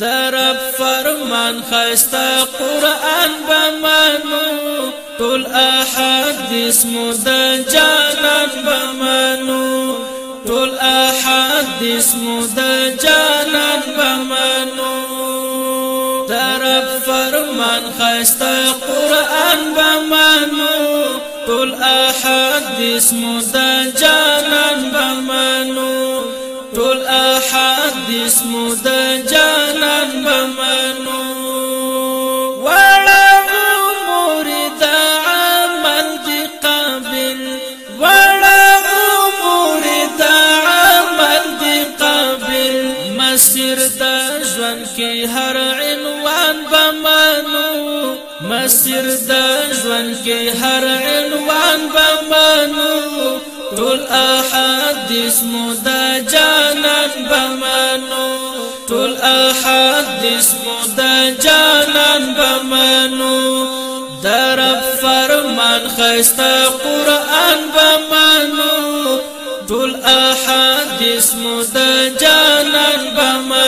درب فرمان خستا قرآن بمانو طول احادیث مد جانان بمانو طول احادیث مد جانان بمانو درب فرمان خستا قرآن بمانو طول احادیث مد جانان بمانو طول احادیث مد جانان کې هر عنوان بمانو مسیر د ژوند کې هر عنوان بمانو ټول احادیث مو د جانان بمانو ټول احادیث مو د جانان بمانو درب فرمان خسته قران بمانو ټول احادیث مو د جانان بمانو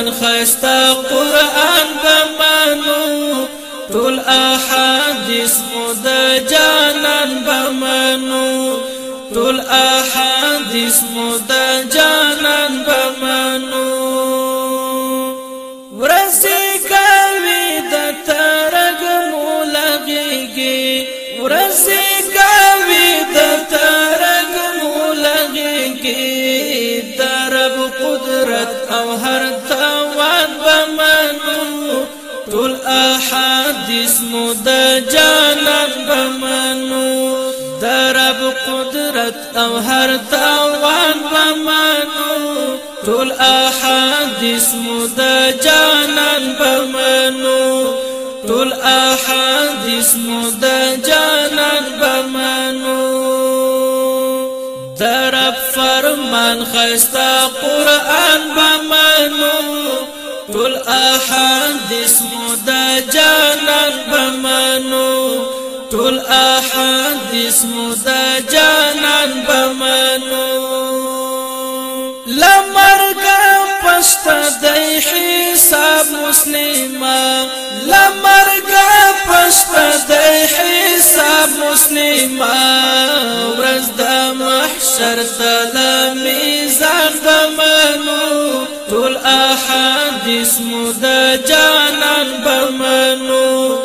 قرآن خيستا قرآن بمانو ټول أحاديث مدى جانان بمانو ټول أحاديث مدى جانان قدرت او هر توان بمنو ټول احادیث مد د جانب بمنو درب قدرت او هر توان بمنو ټول احادیث مد د جانب بمنو ټول احادیث مد د جانب بمنو من خستا قرآن بمانو ټول احادیث مو د جانان بمانو ټول احادیث مو د جانان بمانو لمرګه پست د حساب مسلمه لمرګه پست د حساب مسلمه ورځ د محشر ته احادیث مو د جانان بمنو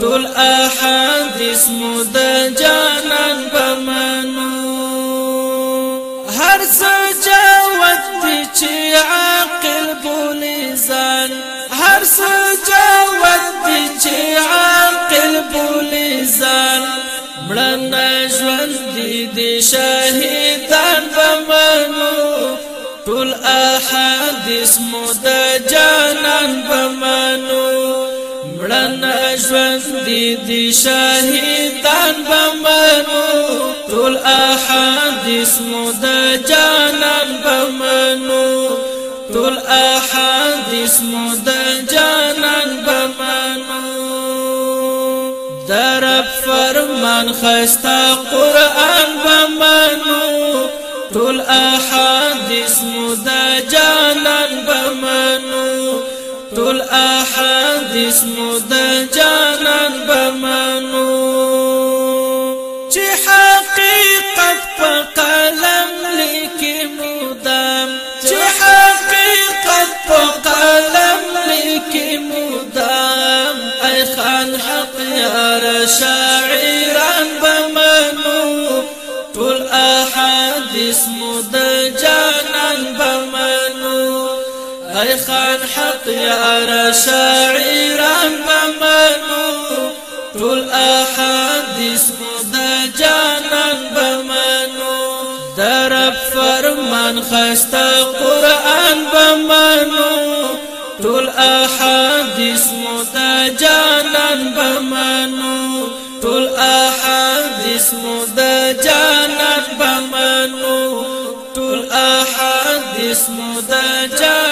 ټول احادیث مو د جانان بمنو هر څه جوت دي چې عقل بولي ځان هر څه جوت دي چې عقل بولي ځان مړنا ژوند دي شهیدان بمنو ټول حدیث مو د جانان بمانو مړن ژوند دي دي شهیدان بمانو ټول احادیث مو د جانان بمانو ټول احادیث مو د جانان بمانو درب فرمان خستا قران بمانو ټول احاديث مو جانان بمنو ټول احاديث مو جانان بمنو خان حق يا انا شاعر بمنو طول احاديث د جانان بمنو درب فرمان خستا قران بمنو طول احاديث د جانان بمنو طول احاديث د جانان بمنو طول احاديث د جانان